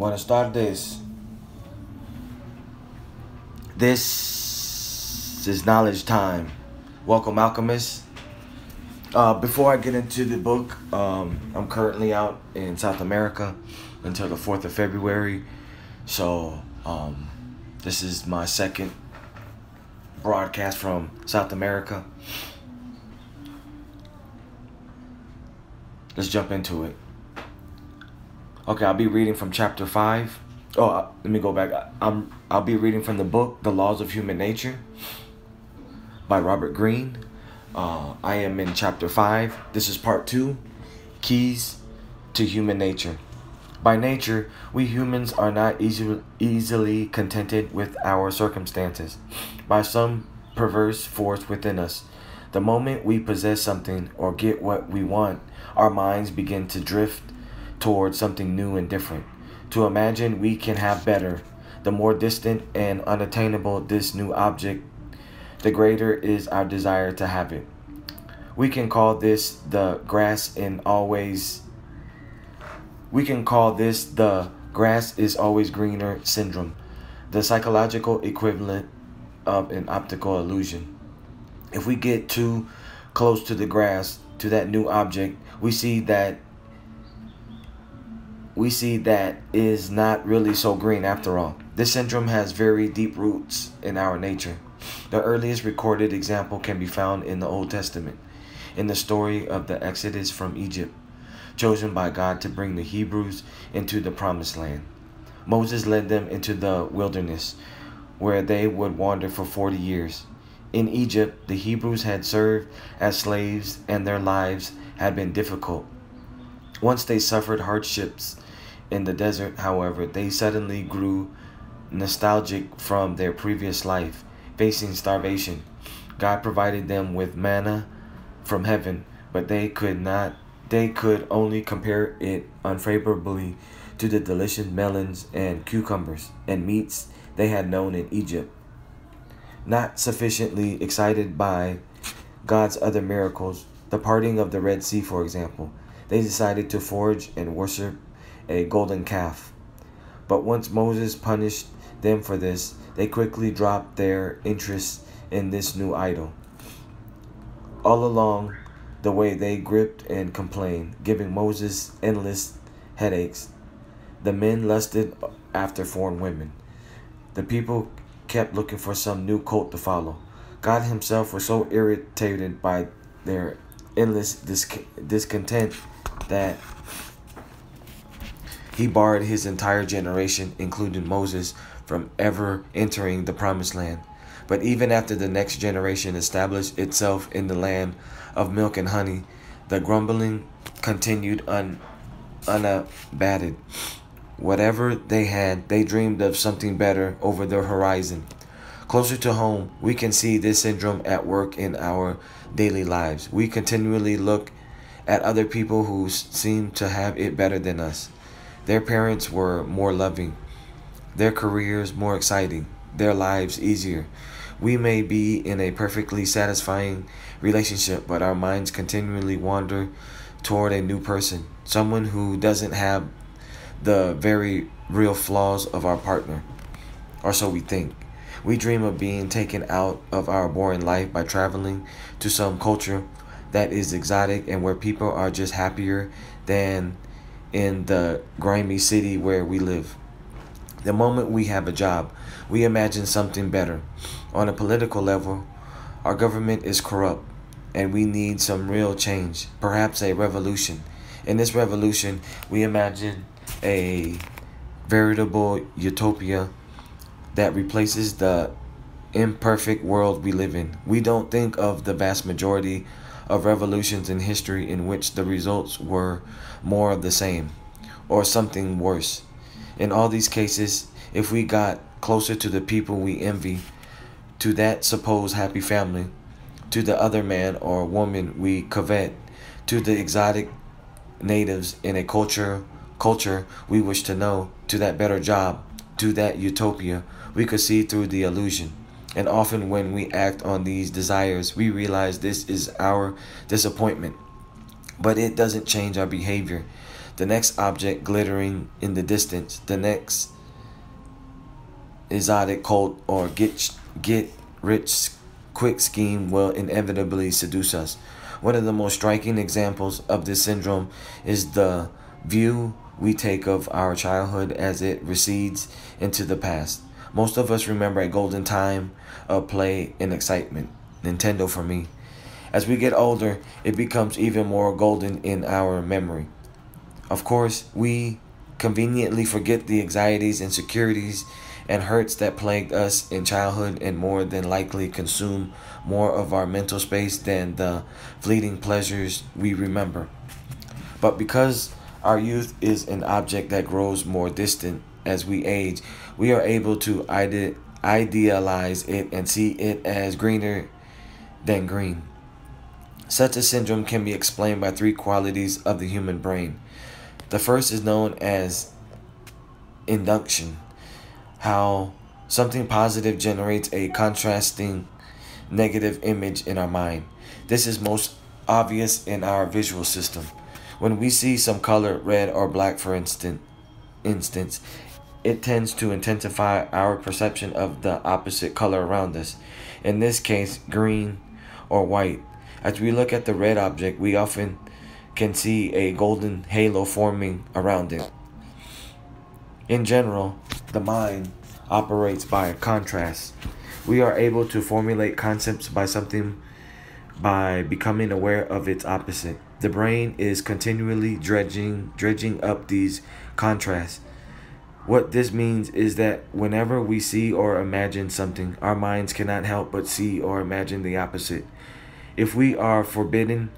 Buenas tardes. This This is knowledge time. Welcome, alchemists. Uh, before I get into the book, um, I'm currently out in South America until the 4th of February. So, um, this is my second broadcast from South America. Let's jump into it. Okay, I'll be reading from chapter 5. Oh, uh, let me go back. I'm I'll be reading from the book The Laws of Human Nature by Robert Greene. Uh, I am in chapter 5. This is part 2 Keys to Human Nature. By nature, we humans are not easy, easily contented with our circumstances. By some perverse force within us, the moment we possess something or get what we want, our minds begin to drift towards something new and different. To imagine we can have better, the more distant and unattainable this new object, the greater is our desire to have it. We can call this the grass in always we can call this the grass is always greener syndrome, the psychological equivalent of an optical illusion. If we get too close to the grass, to that new object, we see that we see that is not really so green after all. This syndrome has very deep roots in our nature. The earliest recorded example can be found in the Old Testament, in the story of the Exodus from Egypt chosen by God to bring the Hebrews into the promised land. Moses led them into the wilderness, where they would wander for 40 years. In Egypt, the Hebrews had served as slaves, and their lives had been difficult. Once they suffered hardships in the desert, however, they suddenly grew nostalgic from their previous life, facing starvation. God provided them with manna from heaven, but they could not they could only compare it unfavorably to the delicious melons and cucumbers and meats they had known in Egypt. Not sufficiently excited by God's other miracles, the parting of the Red Sea, for example, they decided to forge and worship a golden calf. But once Moses punished them for this, they quickly dropped their interest in this new idol. All along, the way they gripped and complained, giving Moses endless headaches. The men lusted after foreign women. The people kept looking for some new cult to follow. God himself was so irritated by their endless discontent that he barred his entire generation, including Moses, from ever entering the promised land. But even after the next generation established itself in the land of milk and honey, the grumbling continued un, unabated. Whatever they had, they dreamed of something better over the horizon. Closer to home, we can see this syndrome at work in our daily lives. We continually look at other people who seem to have it better than us. Their parents were more loving, their careers more exciting, their lives easier. We may be in a perfectly satisfying relationship, but our minds continually wander toward a new person, someone who doesn't have the very real flaws of our partner, or so we think. We dream of being taken out of our boring life by traveling to some culture that is exotic and where people are just happier than in the grimy city where we live. The moment we have a job, we imagine something better. On a political level, our government is corrupt and we need some real change, perhaps a revolution. In this revolution, we imagine a veritable utopia that replaces the imperfect world we live in. We don't think of the vast majority of revolutions in history in which the results were more of the same or something worse. In all these cases, if we got closer to the people we envy, to that supposed happy family, to the other man or woman we covet, to the exotic natives in a culture culture we wish to know, to that better job, to that utopia, we could see through the illusion. And often when we act on these desires, we realize this is our disappointment. But it doesn't change our behavior. the next object glittering in the distance, the next exotic cult or get get rich quick scheme will inevitably seduce us. One of the most striking examples of this syndrome is the view we take of our childhood as it recedes into the past. Most of us remember a golden time of play and excitement. Nintendo for me. As we get older, it becomes even more golden in our memory. Of course, we conveniently forget the anxieties, insecurities, and hurts that plagued us in childhood and more than likely consume more of our mental space than the fleeting pleasures we remember. But because our youth is an object that grows more distant as we age, we are able to ide- idealize it and see it as greener than green. Such a syndrome can be explained by three qualities of the human brain. The first is known as induction, how something positive generates a contrasting negative image in our mind. This is most obvious in our visual system. When we see some color, red or black for instance, instance, it tends to intensify our perception of the opposite color around us. In this case, green or white. As we look at the red object, we often can see a golden halo forming around it. In general, the mind operates by contrast. We are able to formulate concepts by something by becoming aware of its opposite. The brain is continually dredging dredging up these contrasts. What this means is that whenever we see or imagine something, our minds cannot help but see or imagine the opposite. If we are forbidden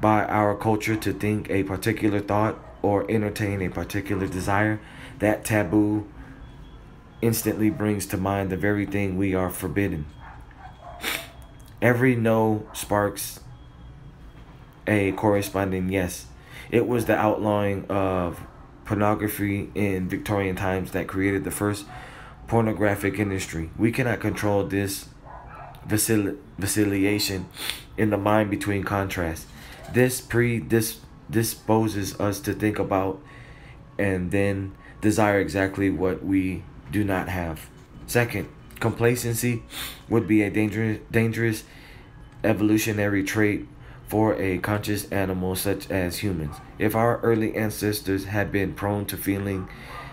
by our culture to think a particular thought or entertain a particular desire, that taboo instantly brings to mind the very thing we are forbidden. Every no sparks a corresponding yes. It was the outlawing of pornography in Victorian times that created the first pornographic industry. We cannot control this vacil- vacillation in the mind between contrasts. This predisposes us to think about and then desire exactly what we do not have. Second, complacency would be a dangerous, dangerous evolutionary trait for a conscious animal such as humans. If our early ancestors had been prone to feeling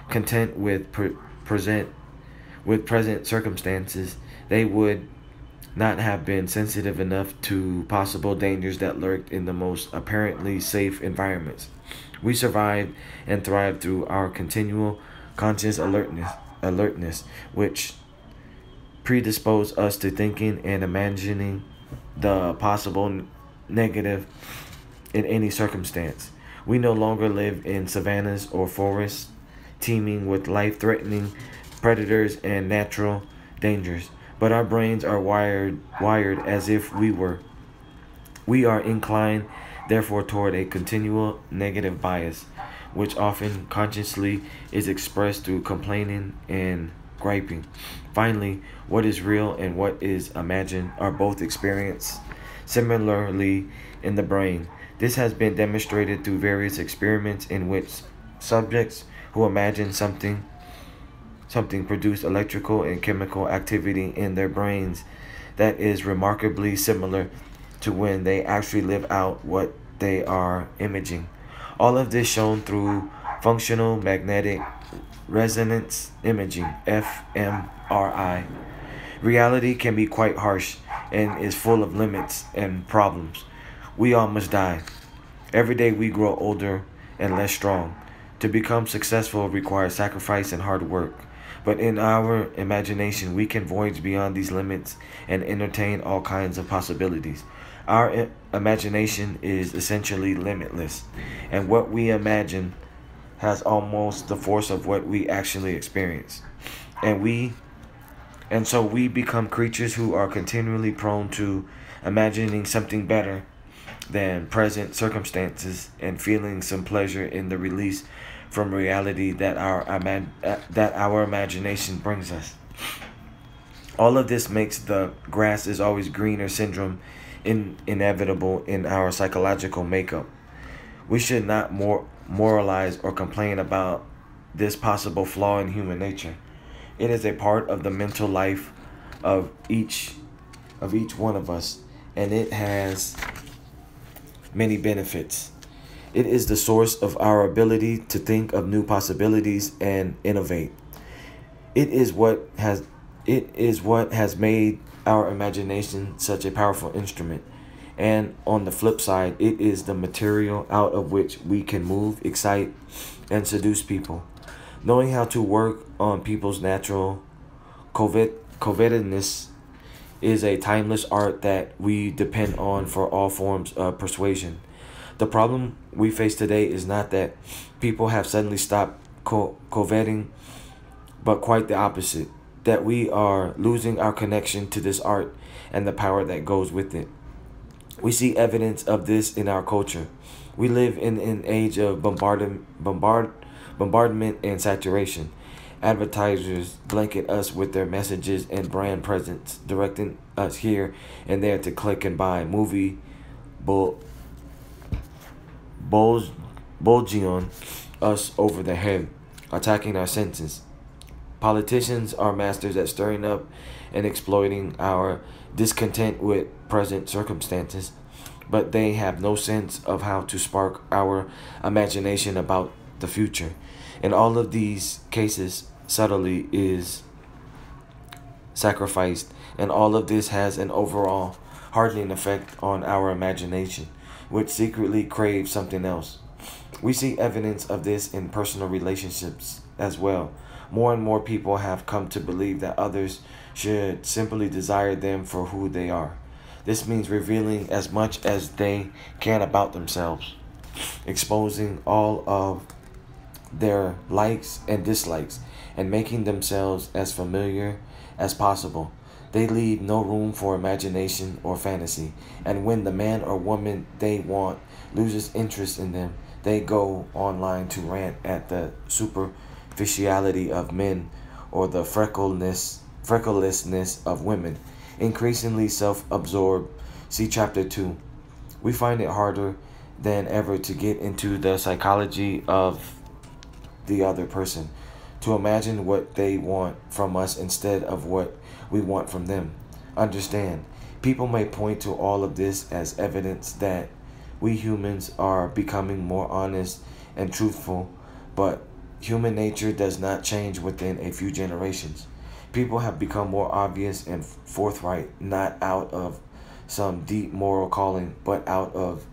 content with pre- present with present circumstances, they would not have been sensitive enough to possible dangers that lurked in the most apparently safe environments. We survived and thrived through our continual conscious alertness, alertness, which predisposed us to thinking and imagining the possible negative in any circumstance. We no longer live in savannas or forests teeming with life threatening predators and natural dangers but our brains are wired wired as if we were. We are inclined therefore toward a continual negative bias, which often consciously is expressed through complaining and griping. Finally, what is real and what is imagined are both experienced similarly in the brain. This has been demonstrated through various experiments in which subjects who imagine something something produce electrical and chemical activity in their brains that is remarkably similar to when they actually live out what they are imaging. All of this shown through functional magnetic resonance imaging fMRI. Reality can be quite harsh and is full of limits and problems. We all must die. Every day we grow older and less strong. To become successful requires sacrifice and hard work. But in our imagination, we can voyage beyond these limits and entertain all kinds of possibilities. Our imagination is essentially limitless, and what we imagine has almost the force of what we actually experience. And we and so we become creatures who are continually prone to imagining something better than present circumstances and feeling some pleasure in the release from reality that our that our imagination brings us. All of this makes the grass is always greener syndrome in, inevitable in our psychological makeup. We should not more moralize or complain about this possible flaw in human nature. It is a part of the mental life of each of each one of us and it has many benefits. It is the source of our ability to think of new possibilities and innovate. It is what has it is what has made our imagination such a powerful instrument. And on the flip side, it is the material out of which we can move, excite, and seduce people. Knowing how to work on people's natural covet covetedness is a timeless art that we depend on for all forms of persuasion. The problem we face today is not that people have suddenly stopped co- coveting, but quite the opposite that we are losing our connection to this art and the power that goes with it. We see evidence of this in our culture. We live in an age of bombardment, bombard, bombardment and saturation. Advertisers blanket us with their messages and brand presence, directing us here and there to click and buy movie bull bulge bulging on us over the head, attacking our senses. Politicians are masters at stirring up and exploiting our discontent with present circumstances, but they have no sense of how to spark our imagination about the future. In all of these cases, subtly is sacrificed, and all of this has an overall hardening effect on our imagination, which secretly craves something else. We see evidence of this in personal relationships as well. More and more people have come to believe that others should simply desire them for who they are. This means revealing as much as they can about themselves, exposing all of their likes and dislikes, and making themselves as familiar as possible. They leave no room for imagination or fantasy, and when the man or woman they want loses interest in them, they go online to rant at the super superficiality of men or the freckleness, frecklelessness of women, increasingly self absorbed. See chapter 2. We find it harder than ever to get into the psychology of the other person, to imagine what they want from us instead of what we want from them. Understand, people may point to all of this as evidence that we humans are becoming more honest and truthful, but Human nature does not change within a few generations. People have become more obvious and forthright, not out of some deep moral calling, but out of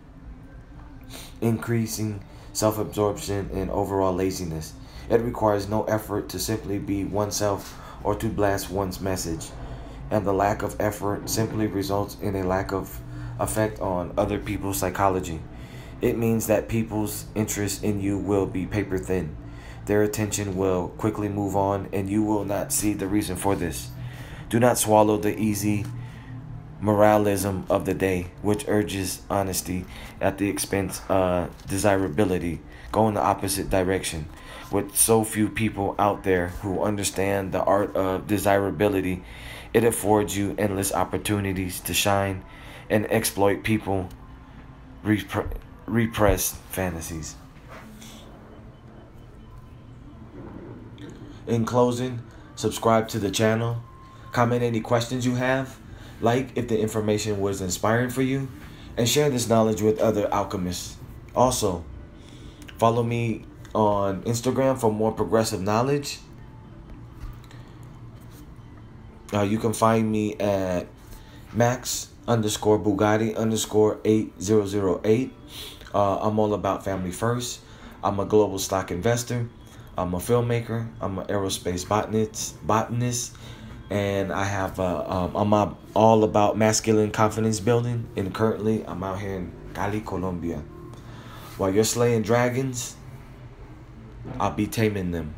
increasing self absorption and overall laziness. It requires no effort to simply be oneself or to blast one's message, and the lack of effort simply results in a lack of effect on other people's psychology. It means that people's interest in you will be paper thin their attention will quickly move on, and you will not see the reason for this. Do not swallow the easy moralism of the day, which urges honesty at the expense of desirability. Go in the opposite direction. With so few people out there who understand the art of desirability, it affords you endless opportunities to shine and exploit people repre- repressed fantasies. In closing, subscribe to the channel, comment any questions you have, like if the information was inspiring for you, and share this knowledge with other alchemists. Also, follow me on Instagram for more progressive knowledge. Uh, you can find me at max underscore Bugatti underscore 8008. Uh, I'm all about family first. I'm a global stock investor. I'm a filmmaker. I'm an aerospace botanist, botanist, and I have a, um, I'm all about masculine confidence building. And currently, I'm out here in Cali, Colombia. While you're slaying dragons, I'll be taming them.